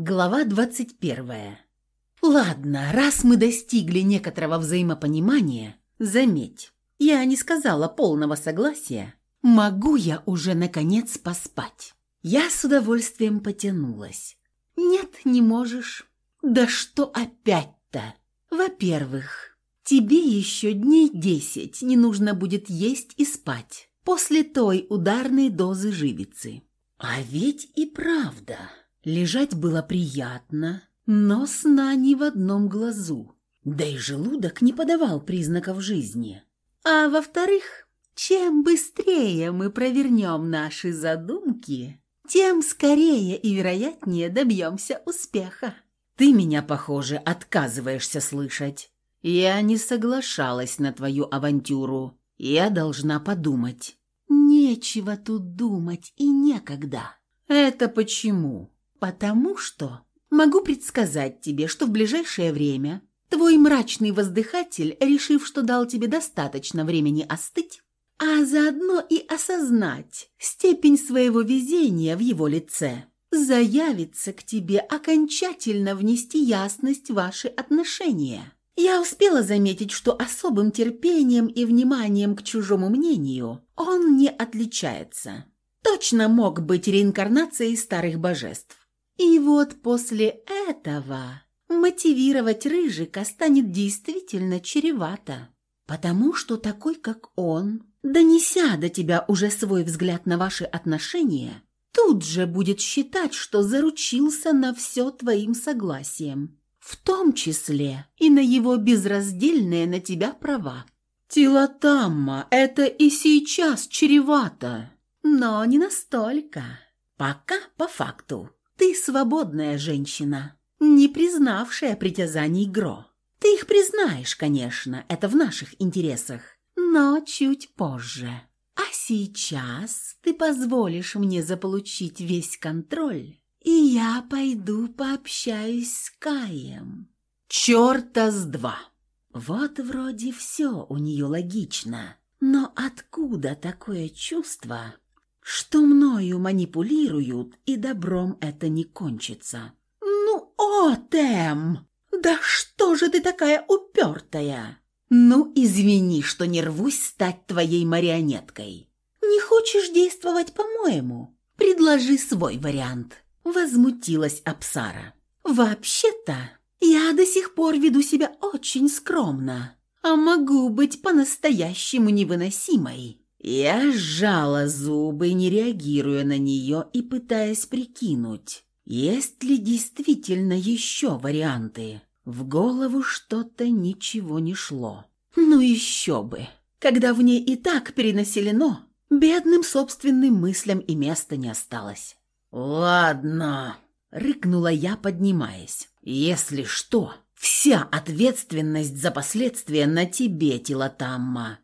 Глава 21. Ладно, раз мы достигли некоторого взаимопонимания, заметь, я не сказала полного согласия, могу я уже наконец поспать. Я с удовольствием потянулась. Нет, не можешь. Да что опять-то? Во-первых, тебе еще дней десять не нужно будет есть и спать после той ударной дозы живицы. А ведь и правда. Лежать было приятно, но сна ни в одном глазу. Да и желудок не подавал признаков жизни. А во-вторых, чем быстрее мы провернем наши задумки, тем скорее и вероятнее добьемся успеха. Ты меня, похоже, отказываешься слышать. Я не соглашалась на твою авантюру. Я должна подумать. Нечего тут думать и некогда. Это почему? «Потому что могу предсказать тебе, что в ближайшее время твой мрачный воздыхатель, решив, что дал тебе достаточно времени остыть, а заодно и осознать степень своего везения в его лице, заявится к тебе окончательно внести ясность в ваши отношения. Я успела заметить, что особым терпением и вниманием к чужому мнению он не отличается. Точно мог быть реинкарнацией старых божеств. И вот после этого мотивировать Рыжика станет действительно чревато, потому что такой, как он, донеся до тебя уже свой взгляд на ваши отношения, тут же будет считать, что заручился на все твоим согласием, в том числе и на его безраздельные на тебя права. Тилотамма, это и сейчас чревато, но не настолько. Пока по факту. Ты свободная женщина, не признавшая притязаний Гро. Ты их признаешь, конечно, это в наших интересах, но чуть позже. А сейчас ты позволишь мне заполучить весь контроль, и я пойду пообщаюсь с Каем. Чёрта с два. Вот вроде все у нее логично, но откуда такое чувство, что мною манипулируют, и добром это не кончится. «Ну, о, Тэм! Да что же ты такая упертая?» «Ну, извини, что не рвусь стать твоей марионеткой. Не хочешь действовать по-моему? Предложи свой вариант», — возмутилась Апсара. «Вообще-то, я до сих пор веду себя очень скромно, а могу быть по-настоящему невыносимой». Я сжала зубы, не реагируя на нее и пытаясь прикинуть, есть ли действительно еще варианты. В голову что-то ничего не шло. Ну еще бы, когда в ней и так перенаселено, бедным собственным мыслям и места не осталось. «Ладно», — рыкнула я, поднимаясь. «Если что, вся ответственность за последствия на тебе, Тилотамма».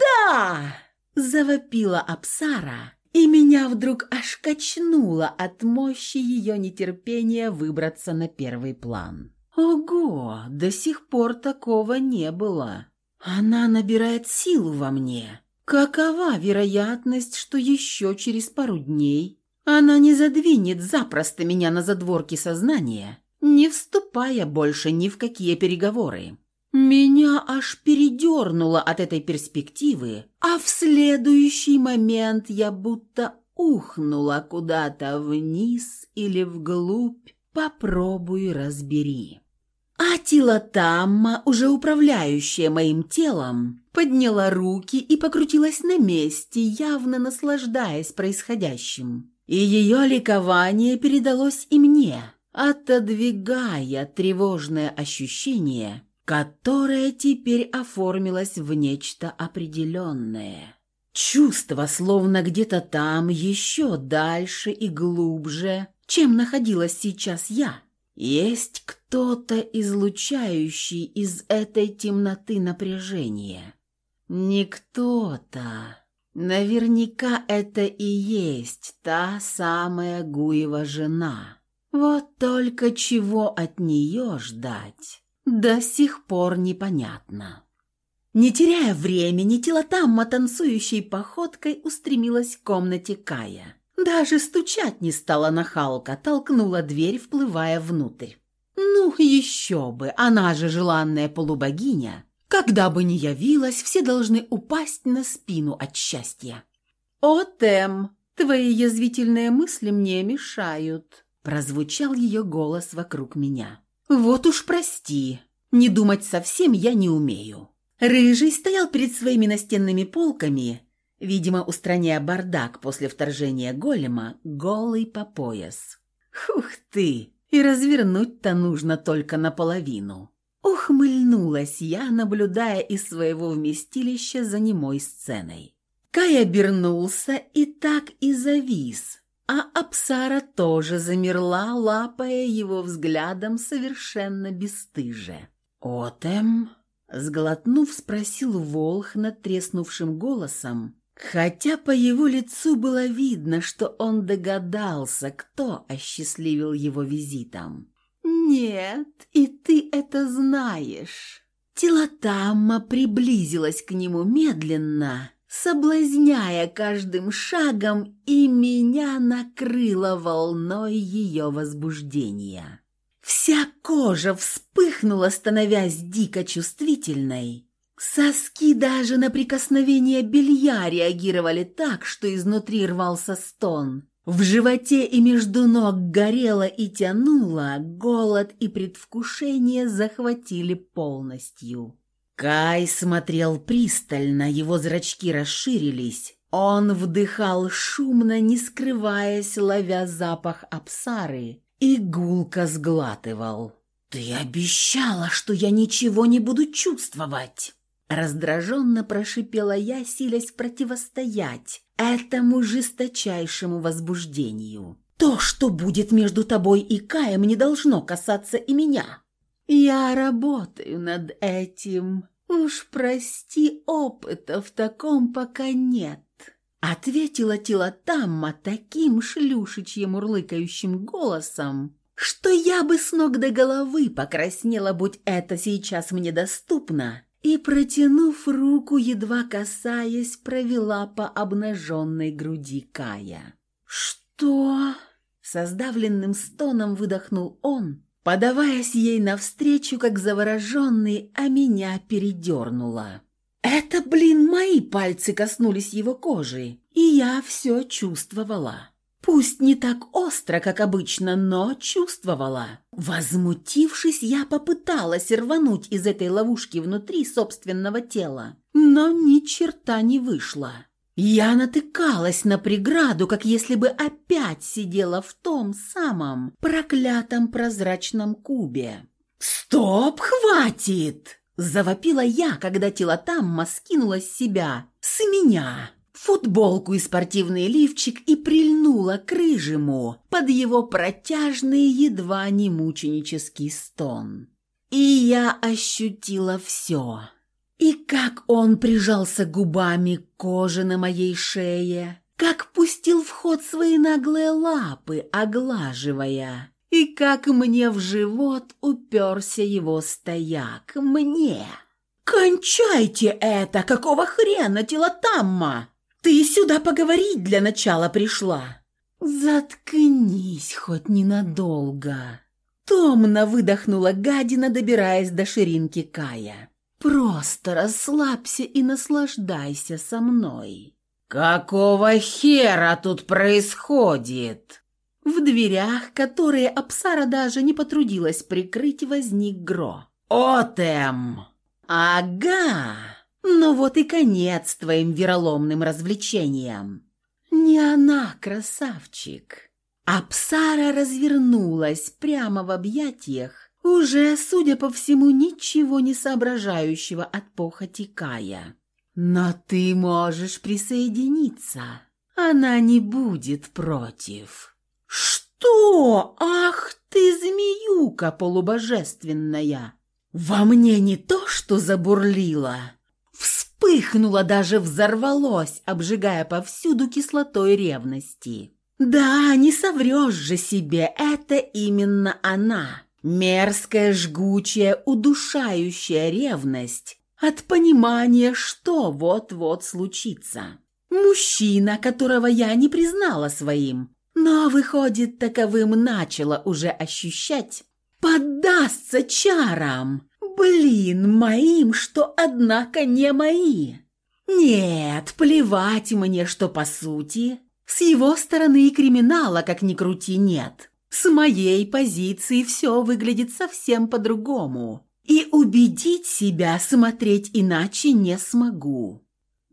«Да!» Завопила Апсара, и меня вдруг аж качнуло от мощи ее нетерпения выбраться на первый план. Ого, до сих пор такого не было. Она набирает силу во мне. Какова вероятность, что еще через пару дней она не задвинет запросто меня на задворки сознания, не вступая больше ни в какие переговоры? Меня аж передернуло от этой перспективы, а в следующий момент я будто ухнула куда-то вниз или вглубь. Попробуй разбери. А Тилотамма, уже управляющая моим телом, подняла руки и покрутилась на месте, явно наслаждаясь происходящим. И ее ликование передалось и мне, отодвигая тревожное ощущение – которое теперь оформилось в нечто определенное. Чувство, словно где-то там, еще дальше и глубже, чем находилась сейчас я. Есть кто-то, излучающий из этой темноты напряжение. Не кто-то. Наверняка это и есть та самая Гуева жена. Вот только чего от нее ждать? До сих пор непонятно. Не теряя времени, Тилотамма танцующей походкой устремилась к комнате Кая. Даже стучать не стала нахалка, толкнула дверь, вплывая внутрь. Ну, еще бы, она же желанная полубогиня. Когда бы ни явилась, все должны упасть на спину от счастья. «О, Тем, твои язвительные мысли мне мешают», – прозвучал ее голос вокруг меня. «Вот уж прости, не думать совсем я не умею». Рыжий стоял перед своими настенными полками, видимо, устраняя бардак после вторжения голема, голый по пояс. «Ух ты! И развернуть-то нужно только наполовину». Ухмыльнулась я, наблюдая из своего вместилища за немой сценой. Кай обернулся и так и завис, а Апсара тоже замерла, лапая его взглядом совершенно бесстыже. «Отем?» — сглотнув, спросил Волх над треснувшим голосом, хотя по его лицу было видно, что он догадался, кто осчастливил его визитом. «Нет, и ты это знаешь». Телотамма приблизилась к нему медленно, соблазняя каждым шагом, и меня накрыло волной ее возбуждения. Вся кожа вспыхнула, становясь дико чувствительной. Соски даже на прикосновение белья реагировали так, что изнутри рвался стон. В животе и между ног горело и тянуло, голод и предвкушение захватили полностью. Кай смотрел пристально, его зрачки расширились. Он вдыхал шумно, не скрываясь, ловя запах абсары, и гулко сглатывал. «Ты обещала, что я ничего не буду чувствовать!» Раздраженно прошипела я, силясь противостоять этому жесточайшему возбуждению. «То, что будет между тобой и Каем, не должно касаться и меня!» «Я работаю над этим. Уж прости, опыта в таком пока нет. Ответила Тилотамма таким шлюшечьим урлыкающим голосом, что я бы с ног до головы покраснела, будь это сейчас мне доступно, и, протянув руку, едва касаясь, провела по обнаженной груди Кая. «Что?» Со сдавленным стоном выдохнул он, подаваясь ей навстречу, как завороженный, а меня передернула. Это, блин, мои пальцы коснулись его кожи, и я все чувствовала. Пусть не так остро, как обычно, но чувствовала. Возмутившись, я попыталась рвануть из этой ловушки внутри собственного тела, но ни черта не вышло. Я натыкалась на преграду, как если бы опять сидела в том самом проклятом прозрачном кубе. «Стоп, хватит!» Завопила я, когда Тилотамма скинула с себя, с меня, футболку и спортивный лифчик и прильнула к рыжему под его протяжный, едва не мученический стон. И я ощутила все. И как он прижался губами к коже на моей шее, как пустил в ход свои наглые лапы, оглаживая, и как мне в живот уперся его стояк. Мне! «Кончайте это! Какого хрена, Телотамма? Ты сюда поговорить для начала пришла!» «Заткнись хоть ненадолго!» Томно выдохнула гадина, добираясь до ширинки Кая. «Просто расслабься и наслаждайся со мной!» «Какого хера тут происходит?» В дверях, которые Апсара даже не потрудилась прикрыть, возник Гро. «Отем!» «Ага! Ну вот и конец твоим вероломным развлечениям!» «Не она, красавчик!» Апсара развернулась прямо в объятиях, уже, судя по всему, ничего не соображающего от похоти Кая. «Но ты можешь присоединиться. Она не будет против». «Что? Ах ты, змеюка полубожественная!» Во мне не то, что забурлило, вспыхнуло, даже взорвалось, обжигая повсюду кислотой ревности. Да, не соврешь же себе, это именно она. Мерзкая, жгучая, удушающая ревность от понимания, что вот-вот случится. Мужчина, которого я не признала своим, но, выходит, таковым начала уже ощущать, поддастся чарам. Блин, моим, что, однако, не мои. Нет, плевать мне, что по сути. С его стороны и криминала, как ни крути, нет. С моей позиции все выглядит совсем по-другому. И убедить себя смотреть иначе не смогу.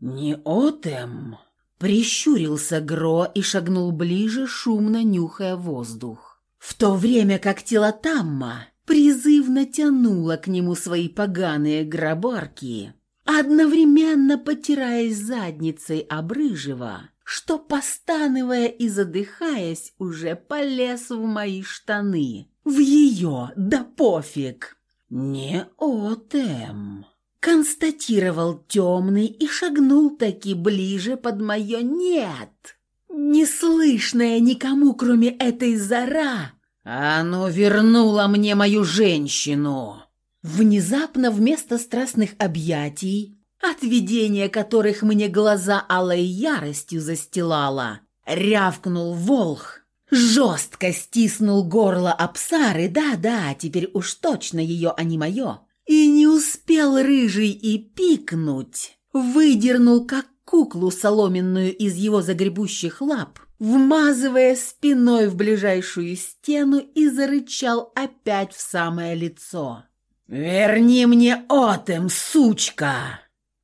«Не отем!» Прищурился Гро и шагнул ближе, шумно нюхая воздух. В то время как тело Тамма призывно тянуло к нему свои поганые грабарки, одновременно потираясь задницей обрыжего, что, постанывая и задыхаясь, уже полез в мои штаны. В ее, да пофиг. «Не отем!» констатировал темный и шагнул таки ближе под мое «нет». Неслышное никому, кроме этой зара, оно вернуло мне мою женщину. Внезапно вместо страстных объятий, от видения которых мне глаза алой яростью застилала, рявкнул волх, жестко стиснул горло Апсары, да-да, теперь уж точно ее, а не мое, и не успел рыжий и пикнуть, выдернул как куклу соломенную из его загребущих лап, вмазывая спиной в ближайшую стену и зарычал опять в самое лицо. «Верни мне Отем, сучка!»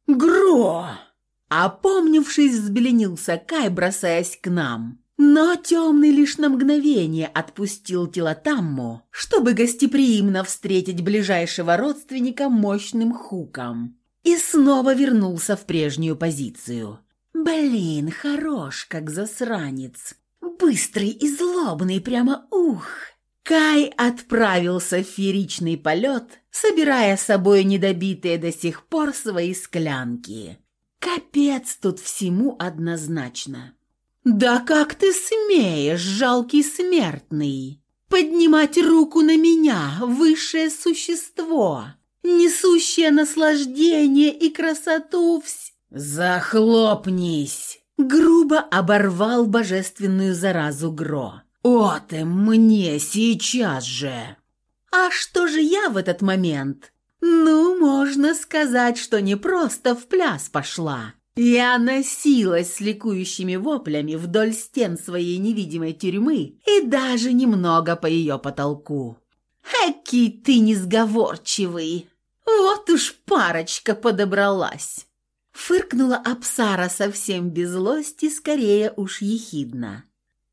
«Гро!» Опомнившись, взбеленился Кай, бросаясь к нам. Но темный лишь на мгновение отпустил Тилотамму, чтобы гостеприимно встретить ближайшего родственника мощным хуком. И снова вернулся в прежнюю позицию. Блин, хорош, как засранец. Быстрый и злобный, прямо ух. Кай отправился в фееричный полет, собирая с собой недобитые до сих пор свои склянки. Капец тут всему однозначно. «Да как ты смеешь, жалкий смертный, поднимать руку на меня, высшее существо, несущее наслаждение и красоту вс...» «Захлопнись!» Грубо оборвал божественную заразу Гро. «О ты мне сейчас же!» «А что же я в этот момент?» «Ну, можно сказать, что не просто в пляс пошла, я носилась с ликующими воплями вдоль стен своей невидимой тюрьмы и даже немного по ее потолку. «Эки ты несговорчивый! Вот уж парочка подобралась!» Фыркнула Апсара совсем без злости, скорее уж ехидно.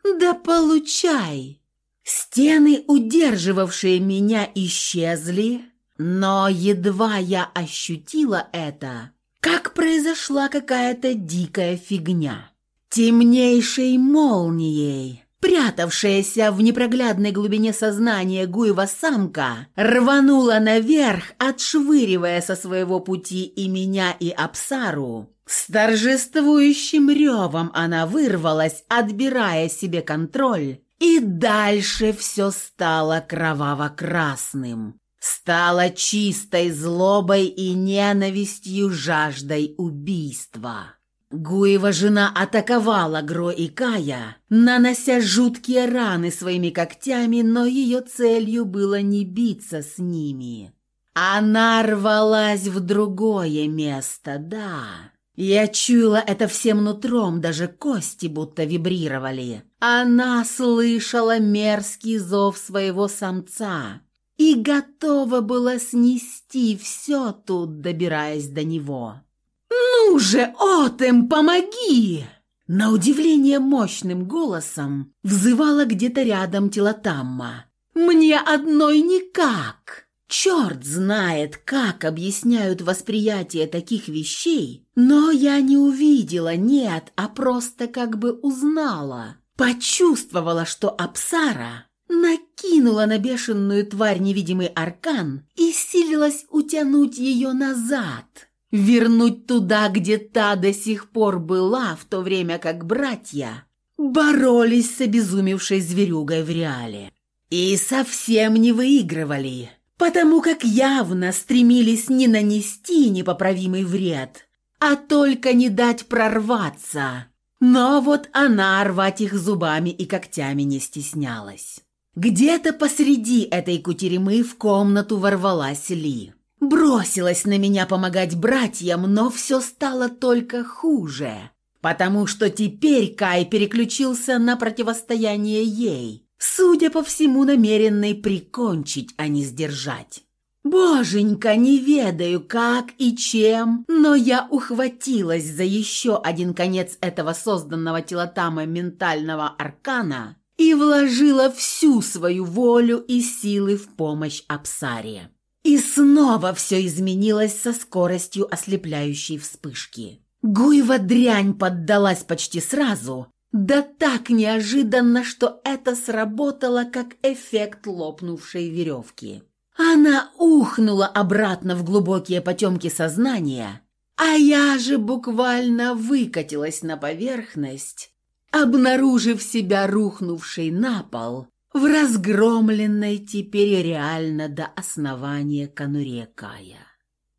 «Да получай!» Стены, удерживавшие меня, исчезли, но едва я ощутила это, как произошла какая-то дикая фигня. Темнейшей молнией, прятавшаяся в непроглядной глубине сознания Гуева самка, рванула наверх, отшвыривая со своего пути и меня, и Апсару. С торжествующим ревом она вырвалась, отбирая себе контроль, и дальше все стало кроваво-красным стала чистой злобой и ненавистью жаждой убийства. Гуева жена атаковала Гро и Кая, нанося жуткие раны своими когтями, но ее целью было не биться с ними. Она рвалась в другое место, да. Я чуяла это всем нутром, даже кости будто вибрировали. Она слышала мерзкий зов своего самца, и готова была снести все тут, добираясь до него. «Ну же, Отем, помоги!» На удивление мощным голосом взывала где-то рядом Телотамма. «Мне одной никак!» Черт знает, как объясняют восприятие таких вещей, но я не увидела, нет, а просто как бы узнала. Почувствовала, что Апсара накинула на бешеную тварь невидимый аркан и силилась утянуть ее назад, вернуть туда, где та до сих пор была, в то время как братья боролись с обезумевшей зверюгой в реале. И совсем не выигрывали, потому как явно стремились не нанести непоправимый вред, а только не дать прорваться. Но вот она рвать их зубами и когтями не стеснялась. Где-то посреди этой кутеремы в комнату ворвалась Ли. Бросилась на меня помогать братьям, но все стало только хуже, потому что теперь Кай переключился на противостояние ей, судя по всему, намеренной прикончить, а не сдержать. Боженька, не ведаю, как и чем, но я ухватилась за еще один конец этого созданного телотама ментального аркана и вложила всю свою волю и силы в помощь Апсаре. И снова все изменилось со скоростью ослепляющей вспышки. Гуева дрянь поддалась почти сразу, да так неожиданно, что это сработало как эффект лопнувшей веревки. Она ухнула обратно в глубокие потемки сознания, а я же буквально выкатилась на поверхность, обнаружив себя рухнувшей на пол в разгромленной теперь реально до основания конуре Кая.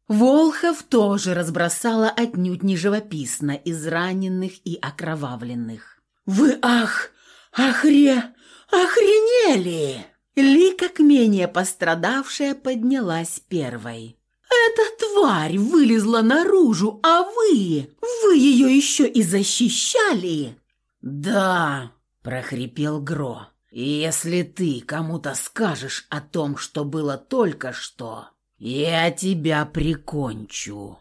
Волхов тоже разбросала отнюдь не живописно израненных и окровавленных. «Вы ах, охре, охренели!» Ли, как менее пострадавшая, поднялась первой. «Эта тварь вылезла наружу, а вы... Вы ее еще и защищали!» «Да!» – прохрипел Гро. «Если ты кому-то скажешь о том, что было только что, я тебя прикончу.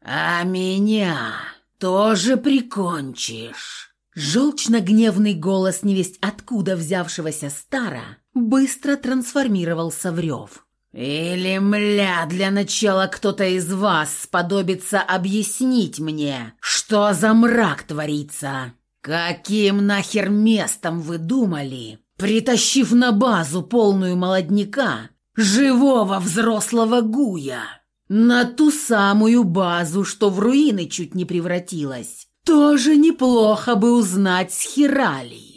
А меня тоже прикончишь!» Желчно-гневный голос невесть откуда взявшегося стара быстро трансформировался в рев. «Или, мля, для начала кто-то из вас сподобится объяснить мне, что за мрак творится? Каким нахер местом вы думали, притащив на базу полную молодняка, живого взрослого гуя? На ту самую базу, что в руины чуть не превратилась. Тоже неплохо бы узнать с Хиралей.